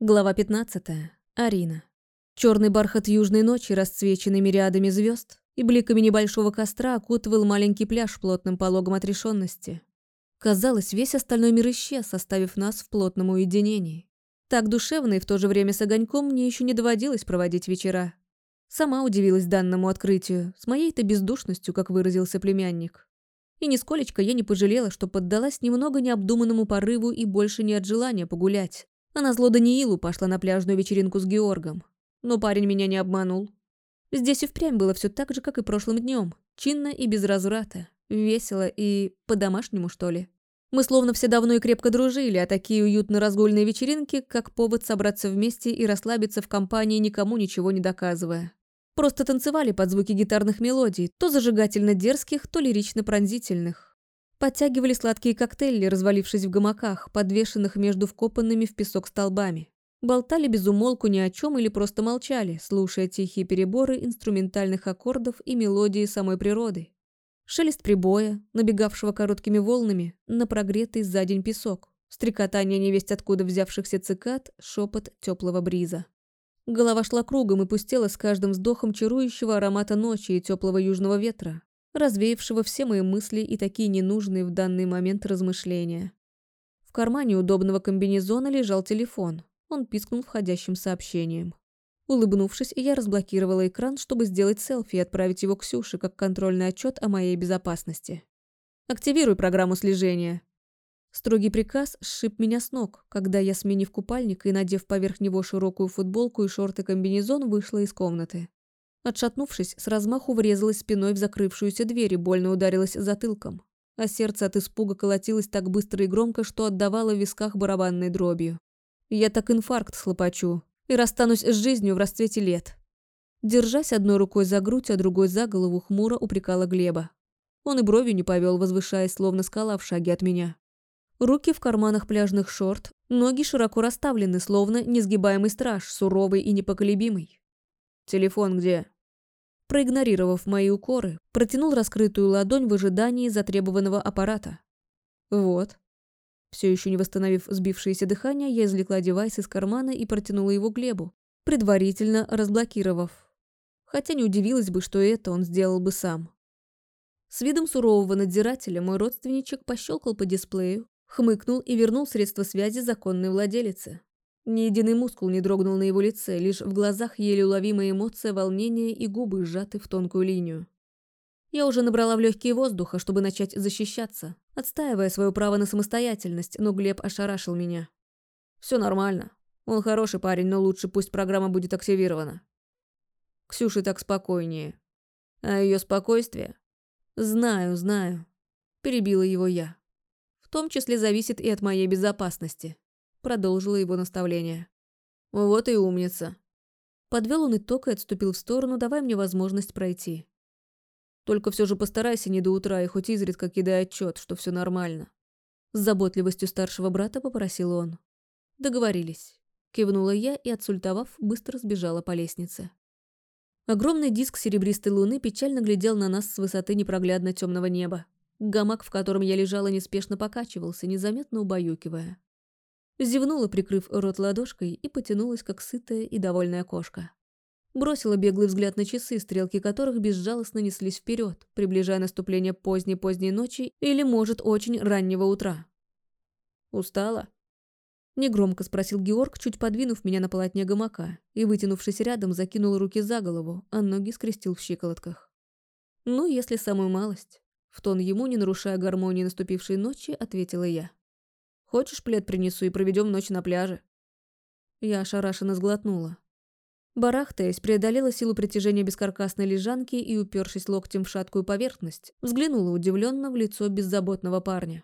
Глава 15. Арина. Черный бархат южной ночи, расцвеченный мириадами звезд и бликами небольшого костра, окутывал маленький пляж плотным пологом отрешенности. Казалось, весь остальной мир исчез, оставив нас в плотном уединении. Так душевно и в то же время с огоньком мне еще не доводилось проводить вечера. Сама удивилась данному открытию, с моей-то бездушностью, как выразился племянник. И нисколечко я не пожалела, что поддалась немного необдуманному порыву и больше не от желания погулять, а назло Даниилу пошла на пляжную вечеринку с Георгом. Но парень меня не обманул. Здесь и впрямь было все так же, как и прошлым днем. Чинно и без разврата. Весело и по-домашнему, что ли. Мы словно все давно и крепко дружили, а такие уютно разгульные вечеринки, как повод собраться вместе и расслабиться в компании, никому ничего не доказывая. Просто танцевали под звуки гитарных мелодий, то зажигательно дерзких, то лирично пронзительных. Подтягивали сладкие коктейли, развалившись в гамаках, подвешенных между вкопанными в песок столбами. Болтали без умолку ни о чем или просто молчали, слушая тихие переборы инструментальных аккордов и мелодии самой природы. Шелест прибоя, набегавшего короткими волнами, на прогретый за день песок. Стрекотание невесть откуда взявшихся цикад, шепот теплого бриза. Голова шла кругом и пустела с каждым вздохом чарующего аромата ночи и теплого южного ветра, развеявшего все мои мысли и такие ненужные в данный момент размышления. В кармане удобного комбинезона лежал телефон. Он пискнул входящим сообщением. Улыбнувшись, я разблокировала экран, чтобы сделать селфи и отправить его Ксюше как контрольный отчет о моей безопасности. «Активируй программу слежения». Строгий приказ сшиб меня с ног, когда я, сменив купальник и надев поверх него широкую футболку и шорты-комбинезон, вышла из комнаты. Отшатнувшись, с размаху врезалась спиной в закрывшуюся дверь и больно ударилась затылком. А сердце от испуга колотилось так быстро и громко, что отдавало в висках барабанной дробью. Я так инфаркт слопочу и расстанусь с жизнью в расцвете лет. Держась одной рукой за грудь, а другой за голову, хмуро упрекала Глеба. Он и бровью не повел, возвышаясь, словно скала в шаге от меня. Руки в карманах пляжных шорт, ноги широко расставлены, словно несгибаемый страж, суровый и непоколебимый. «Телефон где?» Проигнорировав мои укоры, протянул раскрытую ладонь в ожидании затребованного аппарата. «Вот». Все еще не восстановив сбившееся дыхание, я извлекла девайс из кармана и протянула его Глебу, предварительно разблокировав. Хотя не удивилась бы, что это он сделал бы сам. С видом сурового надзирателя мой родственничек пощелкал по дисплею, хмыкнул и вернул средства связи законной владелице. Ни единый мускул не дрогнул на его лице, лишь в глазах еле уловимая эмоция волнения и губы сжаты в тонкую линию. Я уже набрала в легкие воздуха, чтобы начать защищаться, отстаивая свое право на самостоятельность, но Глеб ошарашил меня. Все нормально. Он хороший парень, но лучше пусть программа будет активирована. Ксюше так спокойнее. А ее спокойствие? Знаю, знаю. Перебила его я. В том числе зависит и от моей безопасности продолжила его наставление. «Вот и умница». Подвел он итог и отступил в сторону, давая мне возможность пройти. «Только все же постарайся не до утра и хоть изредка кидай отчет, что все нормально». С заботливостью старшего брата попросил он. «Договорились». Кивнула я и, отсультовав, быстро сбежала по лестнице. Огромный диск серебристой луны печально глядел на нас с высоты непроглядно темного неба. Гамак, в котором я лежала, неспешно покачивался, незаметно убаюкивая. Зевнула, прикрыв рот ладошкой, и потянулась, как сытая и довольная кошка. Бросила беглый взгляд на часы, стрелки которых безжалостно неслись вперед, приближая наступление поздней-поздней ночи или, может, очень раннего утра. «Устала?» Негромко спросил Георг, чуть подвинув меня на полотне гамака, и, вытянувшись рядом, закинул руки за голову, а ноги скрестил в щиколотках. «Ну, если самую малость». В тон ему, не нарушая гармонии наступившей ночи, ответила я. Хочешь, плед принесу и проведем ночь на пляже?» Я ошарашенно сглотнула. Барахтаясь, преодолела силу притяжения бескаркасной лежанки и, упершись локтем в шаткую поверхность, взглянула удивленно в лицо беззаботного парня.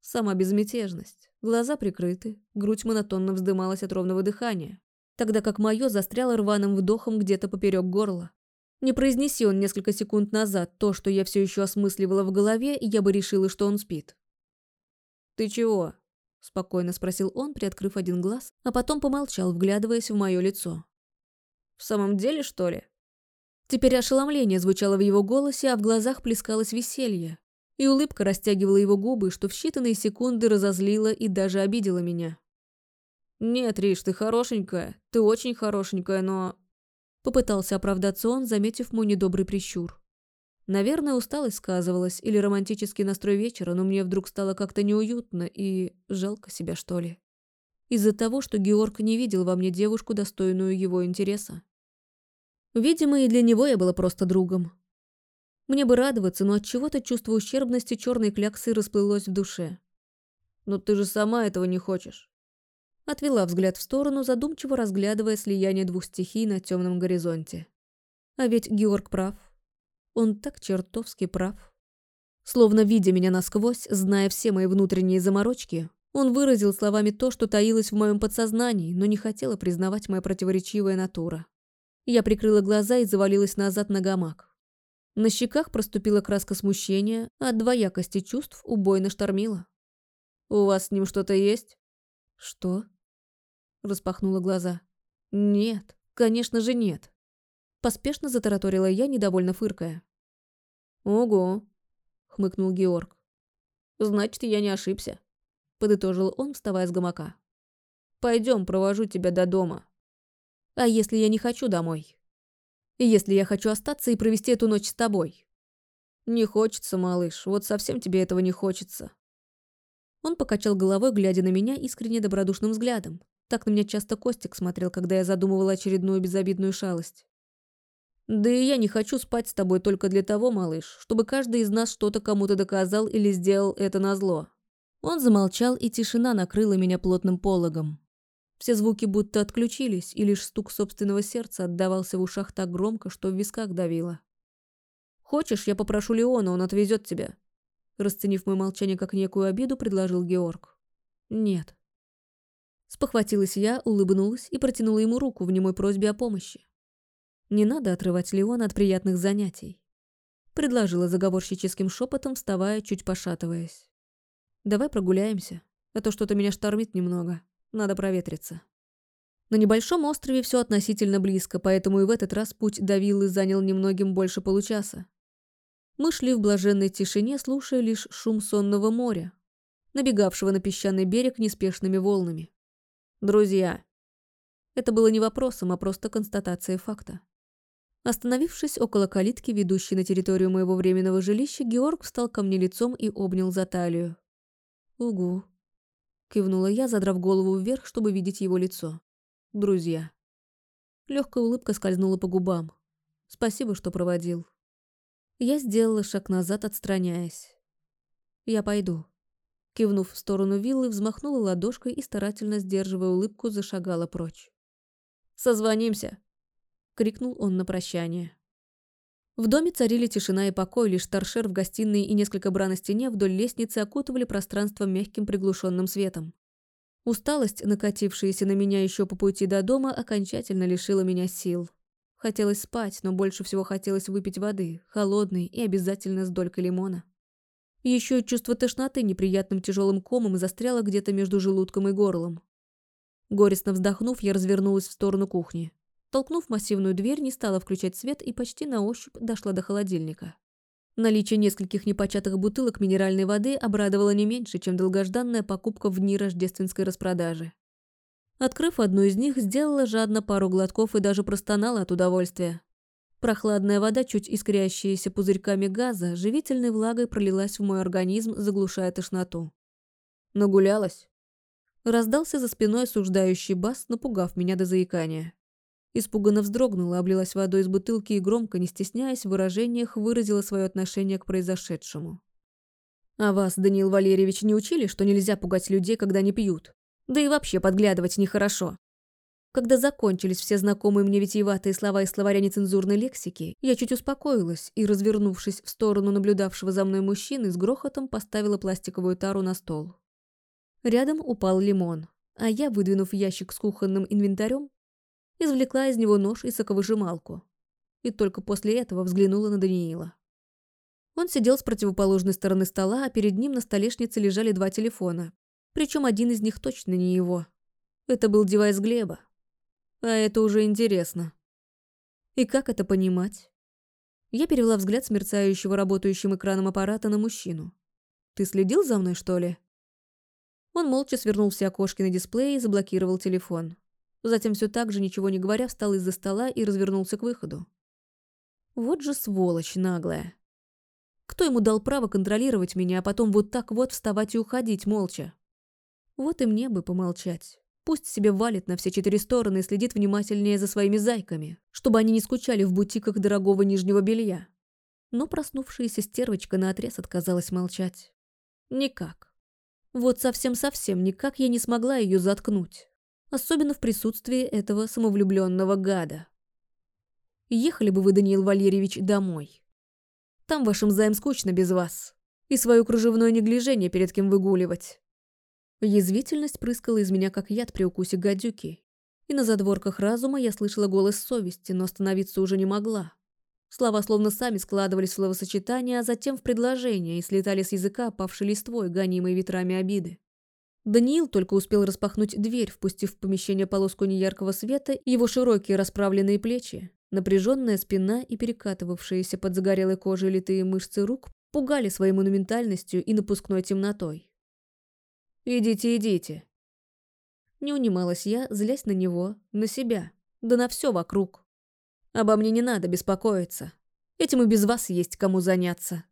Сама безмятежность, глаза прикрыты, грудь монотонно вздымалась от ровного дыхания, тогда как мое застряло рваным вдохом где-то поперек горла. Не произнеси он несколько секунд назад то, что я все еще осмысливала в голове, я бы решила, что он спит. «Ты чего?» – спокойно спросил он, приоткрыв один глаз, а потом помолчал, вглядываясь в мое лицо. «В самом деле, что ли?» Теперь ошеломление звучало в его голосе, а в глазах плескалось веселье, и улыбка растягивала его губы, что в считанные секунды разозлила и даже обидела меня. «Нет, Риш, ты хорошенькая. Ты очень хорошенькая, но...» Попытался оправдаться он, заметив мой недобрый прищур. Наверное, усталость сказывалась или романтический настрой вечера, но мне вдруг стало как-то неуютно и жалко себя, что ли. Из-за того, что Георг не видел во мне девушку, достойную его интереса. Видимо, и для него я была просто другом. Мне бы радоваться, но от чего-то чувство ущербности черной кляксы расплылось в душе. «Но ты же сама этого не хочешь». Отвела взгляд в сторону, задумчиво разглядывая слияние двух стихий на темном горизонте. А ведь Георг прав. Он так чертовски прав. Словно видя меня насквозь, зная все мои внутренние заморочки, он выразил словами то, что таилось в моем подсознании, но не хотела признавать моя противоречивая натура. Я прикрыла глаза и завалилась назад на гамак. На щеках проступила краска смущения, а двоякости чувств убойно штормила. «У вас с ним что-то есть?» «Что?» Распахнула глаза. «Нет, конечно же нет». Поспешно затараторила я, недовольно фыркая. «Ого!» — хмыкнул Георг. «Значит, я не ошибся», — подытожил он, вставая с гамака. «Пойдем, провожу тебя до дома». «А если я не хочу домой?» «Если я хочу остаться и провести эту ночь с тобой?» «Не хочется, малыш, вот совсем тебе этого не хочется», он покачал головой, глядя на меня искренне добродушным взглядом. Так на меня часто Костик смотрел, когда я задумывала очередную безобидную шалость. «Да и я не хочу спать с тобой только для того, малыш, чтобы каждый из нас что-то кому-то доказал или сделал это назло». Он замолчал, и тишина накрыла меня плотным пологом. Все звуки будто отключились, и лишь стук собственного сердца отдавался в ушах так громко, что в висках давило. «Хочешь, я попрошу Леона, он отвезет тебя. Расценив мое молчание как некую обиду, предложил Георг. «Нет». Спохватилась я, улыбнулась и протянула ему руку в немой просьбе о помощи. Не надо отрывать Леона от приятных занятий. Предложила заговорщическим шепотом, вставая, чуть пошатываясь. «Давай прогуляемся, а то что-то меня штормит немного. Надо проветриться». На небольшом острове все относительно близко, поэтому и в этот раз путь до виллы занял немногим больше получаса. Мы шли в блаженной тишине, слушая лишь шум сонного моря, набегавшего на песчаный берег неспешными волнами. «Друзья!» Это было не вопросом, а просто констатацией факта. Остановившись около калитки, ведущей на территорию моего временного жилища, Георг встал ко мне лицом и обнял за талию. «Угу», — кивнула я, задрав голову вверх, чтобы видеть его лицо. «Друзья». Легкая улыбка скользнула по губам. «Спасибо, что проводил. Я сделала шаг назад, отстраняясь. «Я пойду». Кивнув в сторону виллы, взмахнула ладошкой и, старательно сдерживая улыбку, зашагала прочь. «Созвонимся!» — крикнул он на прощание. В доме царили тишина и покой, лишь торшер в гостиной и несколько бра на стене вдоль лестницы окутывали пространство мягким приглушенным светом. Усталость, накатившаяся на меня еще по пути до дома, окончательно лишила меня сил. Хотелось спать, но больше всего хотелось выпить воды, холодной и обязательно с долькой лимона. Еще чувство тошноты неприятным тяжелым комом застряло где-то между желудком и горлом. Горестно вздохнув, я развернулась в сторону кухни. Толкнув массивную дверь, не стала включать свет и почти на ощупь дошла до холодильника. Наличие нескольких непочатых бутылок минеральной воды обрадовало не меньше, чем долгожданная покупка в дни рождественской распродажи. Открыв одну из них, сделала жадно пару глотков и даже простонала от удовольствия. Прохладная вода, чуть искрящаяся пузырьками газа, живительной влагой пролилась в мой организм, заглушая тошноту. Нагулялась. Раздался за спиной осуждающий бас, напугав меня до заикания. Испуганно вздрогнула, облилась водой из бутылки и громко, не стесняясь в выражениях, выразила свое отношение к произошедшему. «А вас, Даниил Валерьевич, не учили, что нельзя пугать людей, когда они пьют?» Да и вообще подглядывать нехорошо. Когда закончились все знакомые мне витиеватые слова из словаря нецензурной лексики, я чуть успокоилась и, развернувшись в сторону наблюдавшего за мной мужчины, с грохотом поставила пластиковую тару на стол. Рядом упал лимон, а я, выдвинув ящик с кухонным инвентарем, извлекла из него нож и соковыжималку. И только после этого взглянула на Даниила. Он сидел с противоположной стороны стола, а перед ним на столешнице лежали два телефона, причем один из них точно не его. Это был девайс Глеба. А это уже интересно. И как это понимать? Я перевела взгляд с мерцающего работающим экраном аппарата на мужчину. «Ты следил за мной, что ли?» Он молча свернул все окошки на дисплее и заблокировал телефон. Затем все так же, ничего не говоря, встал из-за стола и развернулся к выходу. Вот же сволочь наглая. Кто ему дал право контролировать меня, а потом вот так вот вставать и уходить молча? Вот и мне бы помолчать. Пусть себе валит на все четыре стороны и следит внимательнее за своими зайками, чтобы они не скучали в бутиках дорогого нижнего белья. Но проснувшаяся стервочка наотрез отказалась молчать. Никак. Вот совсем-совсем никак я не смогла ее заткнуть. Особенно в присутствии этого самовлюбленного гада. Ехали бы вы, Даниил Валерьевич, домой. Там вашим заем скучно без вас. И свое кружевное неглижение перед кем выгуливать. Язвительность прыскала из меня, как яд при укусе гадюки. И на задворках разума я слышала голос совести, но остановиться уже не могла. Слова словно сами складывались в словосочетания, а затем в предложения и слетали с языка, опавшей листвой, гонимой ветрами обиды. Даниил только успел распахнуть дверь, впустив в помещение полоску неяркого света, его широкие расправленные плечи, напряженная спина и перекатывавшиеся под загорелой кожей литые мышцы рук пугали своей монументальностью и напускной темнотой. «Идите, идите». Не унималась я, злясь на него, на себя, да на все вокруг. Обо мне не надо беспокоиться. Этим и без вас есть кому заняться.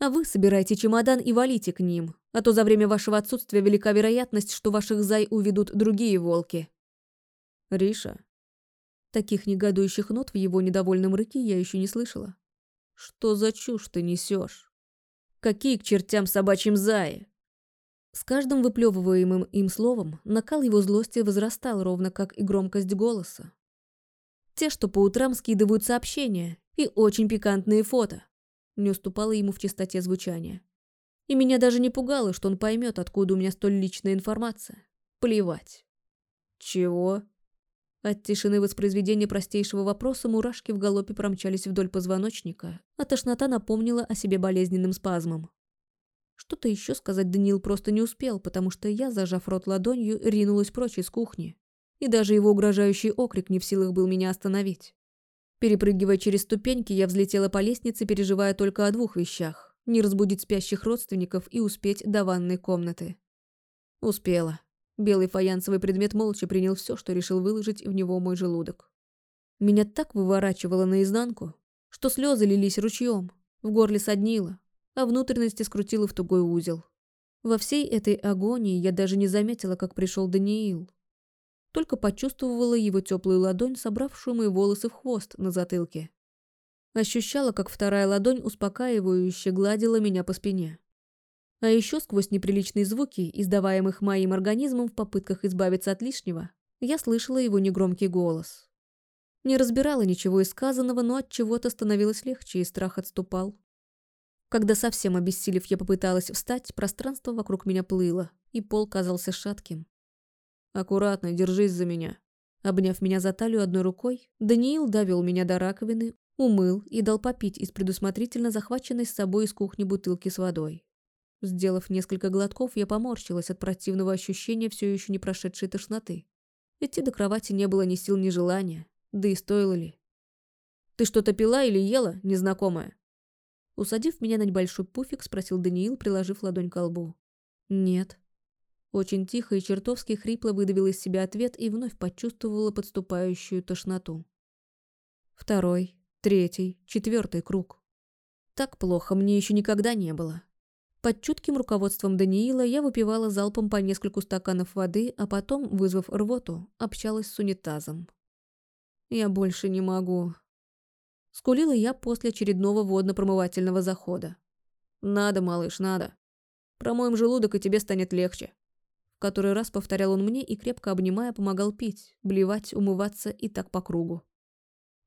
А вы собирайте чемодан и валите к ним, а то за время вашего отсутствия велика вероятность, что ваших зай уведут другие волки. Риша. Таких негодующих нот в его недовольном рыке я еще не слышала. Что за чушь ты несешь? Какие к чертям собачьим заи? С каждым выплевываемым им словом накал его злости возрастал, ровно как и громкость голоса. Те, что по утрам скидывают сообщения и очень пикантные фото, не уступало ему в чистоте звучания. И меня даже не пугало, что он поймет, откуда у меня столь личная информация. Плевать. Чего? От тишины воспроизведения простейшего вопроса мурашки в галопе промчались вдоль позвоночника, а тошнота напомнила о себе болезненным спазмом. Что-то еще сказать Даниил просто не успел, потому что я, зажав рот ладонью, ринулась прочь из кухни. И даже его угрожающий окрик не в силах был меня остановить. Перепрыгивая через ступеньки, я взлетела по лестнице, переживая только о двух вещах – не разбудить спящих родственников и успеть до ванной комнаты. Успела. Белый фаянсовый предмет молча принял все, что решил выложить в него мой желудок. Меня так выворачивало наизнанку, что слезы лились ручьем, в горле соднило, а внутренности скрутила в тугой узел. Во всей этой агонии я даже не заметила, как пришел Даниил. Только почувствовала его теплую ладонь, собравшую мои волосы в хвост на затылке. Ощущала, как вторая ладонь успокаивающе гладила меня по спине. А еще сквозь неприличные звуки, издаваемых моим организмом в попытках избавиться от лишнего, я слышала его негромкий голос. Не разбирала ничего из сказанного, но от чего-то становилось легче, и страх отступал. Когда совсем обессилев я попыталась встать, пространство вокруг меня плыло, и пол казался шатким. «Аккуратно, держись за меня». Обняв меня за талию одной рукой, Даниил довел меня до раковины, умыл и дал попить из предусмотрительно захваченной с собой из кухни бутылки с водой. Сделав несколько глотков, я поморщилась от противного ощущения все еще не прошедшей тошноты. Идти до кровати не было ни сил, ни желания, да и стоило ли. «Ты что-то пила или ела, незнакомая?» Усадив меня на небольшой пуфик, спросил Даниил, приложив ладонь к лбу. «Нет». Очень тихо и чертовски хрипло выдавил из себя ответ и вновь почувствовала подступающую тошноту. Второй, третий, четвертый круг. Так плохо мне еще никогда не было. Под чутким руководством Даниила я выпивала залпом по нескольку стаканов воды, а потом, вызвав рвоту, общалась с унитазом. «Я больше не могу. Скулила я после очередного водно-промывательного захода. «Надо, малыш, надо. Промоем желудок, и тебе станет легче». Который раз повторял он мне и, крепко обнимая, помогал пить, блевать, умываться и так по кругу.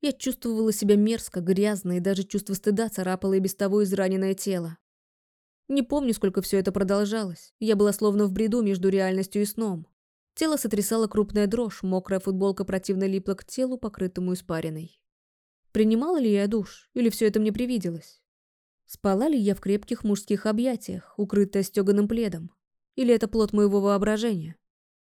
Я чувствовала себя мерзко, грязно, и даже чувство стыда царапало и без того израненное тело. Не помню, сколько все это продолжалось. Я была словно в бреду между реальностью и сном. Тело сотрясало крупная дрожь, мокрая футболка противно липла к телу, покрытому испариной. Принимала ли я душ, или все это мне привиделось? Спала ли я в крепких мужских объятиях, укрытая стеганым пледом? Или это плод моего воображения?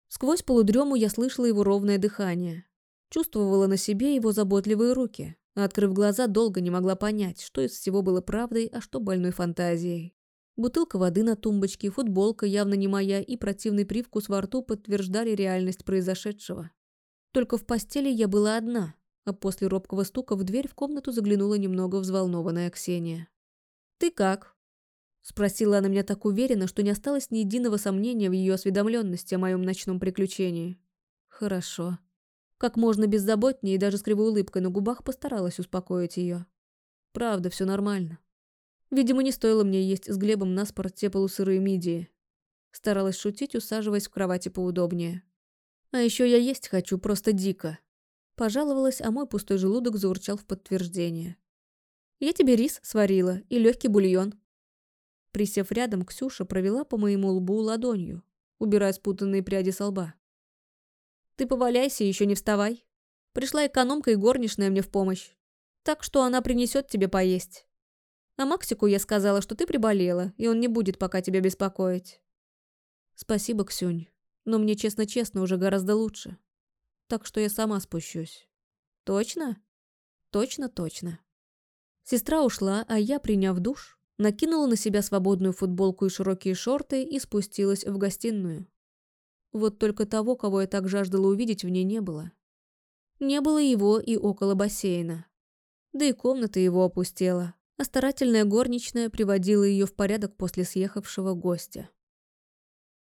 Сквозь полудрему я слышала его ровное дыхание. Чувствовала на себе его заботливые руки. А открыв глаза, долго не могла понять, что из всего было правдой, а что больной фантазией. Бутылка воды на тумбочке, футболка явно не моя и противный привкус во рту подтверждали реальность произошедшего. Только в постели я была одна, а после робкого стука в дверь в комнату заглянула немного взволнованная Ксения. «Ты как?» Спросила она меня так уверенно, что не осталось ни единого сомнения в ее осведомленности о моем ночном приключении. «Хорошо». Как можно беззаботнее и даже с кривой улыбкой на губах постаралась успокоить ее. «Правда, все нормально. Видимо, не стоило мне есть с Глебом наспор те полусырые мидии. Старалась шутить, усаживаясь в кровати поудобнее. А еще я есть хочу, просто дико. Пожаловалась, а мой пустой желудок заурчал в подтверждение. Я тебе рис сварила и легкий бульон. Присев рядом, Ксюша провела по моему лбу ладонью, убирая спутанные пряди со лба. «Ты поваляйся, еще не вставай. Пришла экономка и горничная мне в помощь. Так что она принесет тебе поесть. А Максику я сказала, что ты приболела, и он не будет пока тебя беспокоить». «Спасибо, Ксюнь, но мне честно-честно уже гораздо лучше. Так что я сама спущусь». «Точно?» «Точно-точно». Сестра ушла, а я, приняв душ, накинула на себя свободную футболку и широкие шорты и спустилась в гостиную. Вот только того, кого я так жаждала увидеть, в ней не было. Не было его и около бассейна. Да и комната его опустела, а старательная горничная приводила ее в порядок после съехавшего гостя.